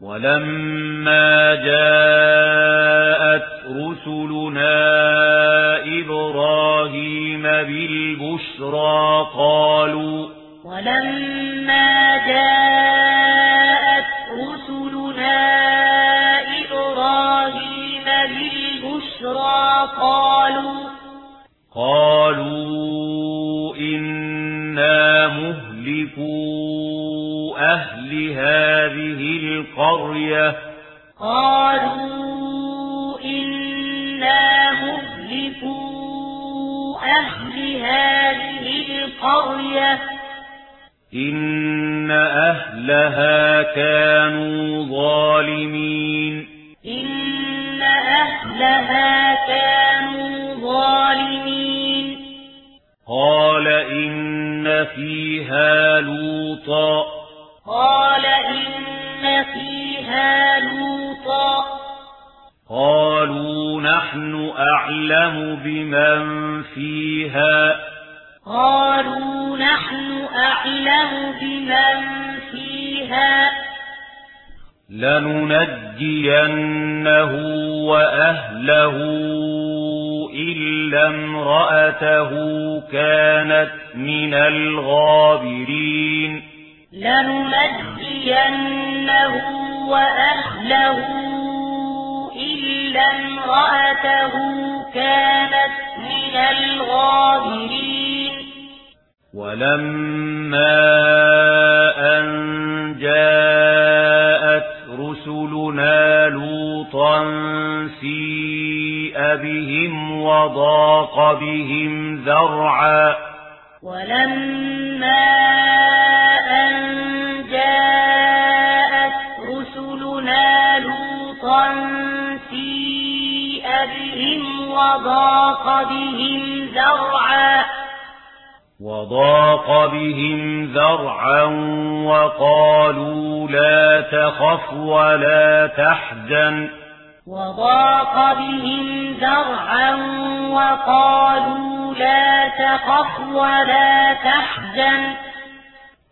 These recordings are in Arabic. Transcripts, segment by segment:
ولما جاءت رسلنا إبراهيم بالبشرى قالوا ولما جاءت القرية إن أهلها كانوا ظالمين. إن أهلها كانوا ظالمين. قال إن فيها لوطا. قال إن فيها لوطا. قالوا نحن أعلم بمن فيها. قالوا نحن أعلم بمن فيها لننجينه وأهله إلا امرأته كانت من الغابرين. لننجينه وأهله إلا امرأته كانت من الغابرين. ولما أن جاءت رسلنا لوطا سيئ بهم وضاق بهم ذرعا ولما أن جاءت رسلنا لوطا سيئ بهم وضاق بهم ذرعا وضاق بهم ذرعا وقالوا لا تخف ولا تحزن. وضاق بهم ذرعا وقالوا لا تخف ولا تحزن.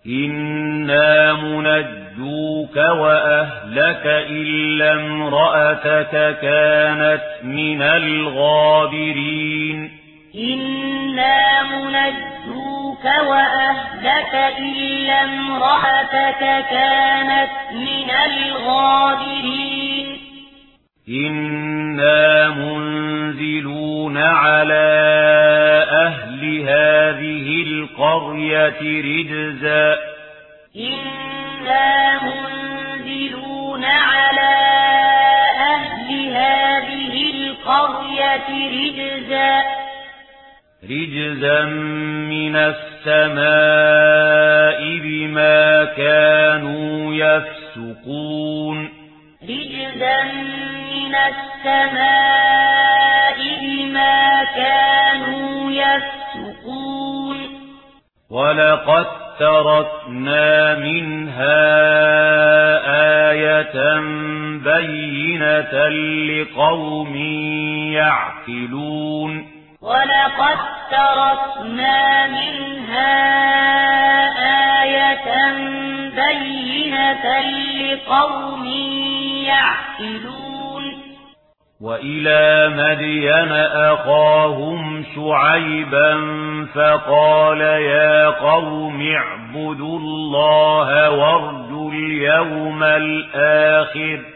إنا منجوك وأهلك إلا امرأتك كانت من الغابرين. إنا منجوك وأهلك إلا امرأتك كانت من الغادرين إنا منزلون على أهل هذه القرية رجزا إنا منزلون على أهل هذه القرية رجزا رجزا من السماء بما كانوا يفسقون. رجزا من السماء بما كانوا يفسقون. ولقد تركنا منها آية بينة لقوم يعقلون. وَلَقَدْ تَرَكْنَا مِنْهَا آيَةً بَيِّنَةً لِقَوْمٍ يَعْقِلُونَ وَإِلَى مَدْيَنَ أَخَاهُمْ شُعَيْبًا فَقَالَ يَا قَوْمِ اعْبُدُوا اللَّهَ وَارْجُوا الْيَوْمَ الْآخِرَ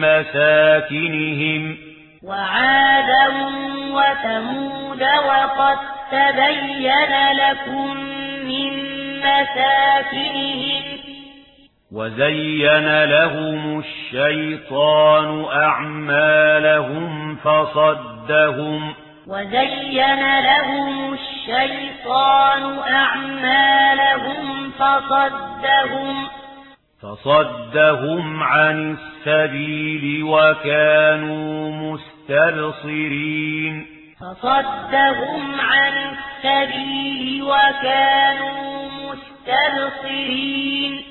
مساكنهم. وعادا وثمود وقد تبين لكم من مساكنهم. وزين لهم الشيطان أعمالهم فصدهم. وزين لهم الشيطان أعمالهم فصدهم. فصدهم عن السبيل وكانوا مسترصرين فصدهم عن السبيل وكانوا مسترصرين